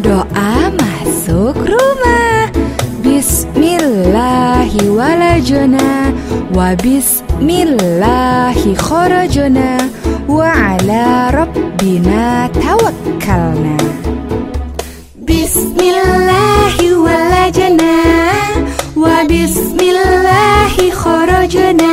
Doa masuk rumah. Bismillahi walajona. Wa bismillahi khorojona Wa ala rabbina tawakkalna. Bismillahi walajona. Wa bismillahi khorojona